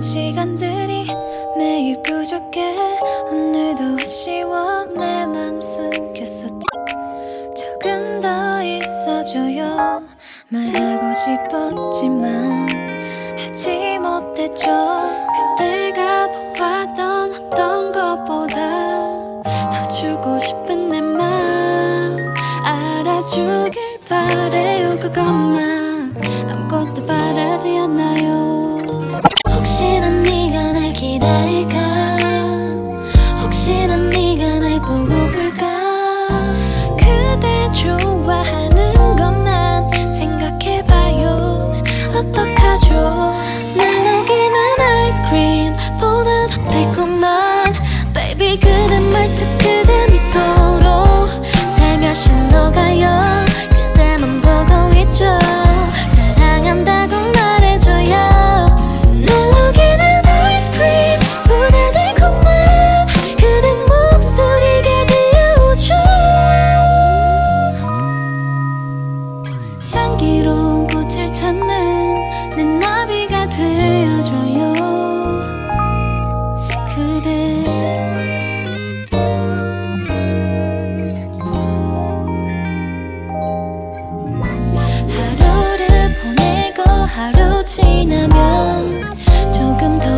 시간들이 매일 부족해. 오늘도 아쉬워. 내 맘 숨겼었죠 조금 더 있어줘요. 말하고 싶었지만 하지 못했죠. 주고 싶은 내 마음. 알아주길 바래요 그것만. 여기로 꽃을 찾는 내 나비가 되어줘요. 그대 하루를 보내고 하루 지나면 조금 더